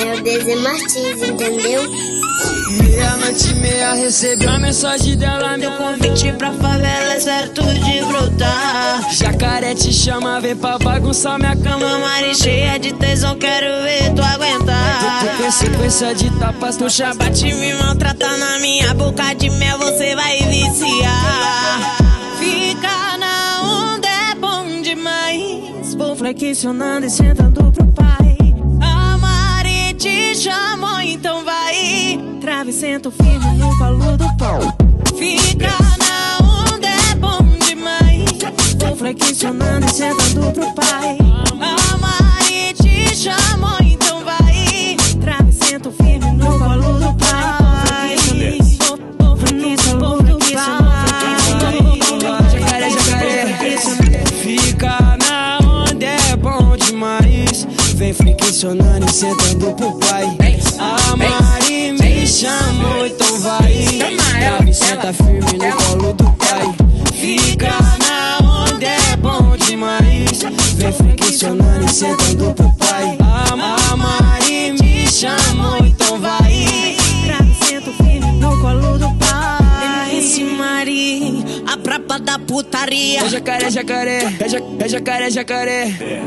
É o Deze Martins, entendeu? Meia-noite e meia recebi a mensagem dela Meu convite pra favela é certo de brotar. Jacaré te chama, vem pra bagunçar minha cama Mari cheia de tesão, quero ver tu aguentar. Tu com sequência de tapas, tu Puxa, bate me maltrata na minha boca de mel, você vai viciar. Fica na onda é bom demais. Vou flexionando e sentando pro pai te chamou, então vai. Trave, sento firme no colo do pau. Fica na onda é bom demais. Vou flexionando e sentando pro pai Vem flexionando e sentando pro pai. A Mari me chamou, então vai. Trave, senta firme no colo do pai. Fica na onda, é bom demais. Vem flexionando e sentando pro pai. A, Mari me chamou, então vai. Sento firme no colo do pai. Esse Mari, a prapa da putaria. É jacaré, jacaré, é, é jacaré, jacaré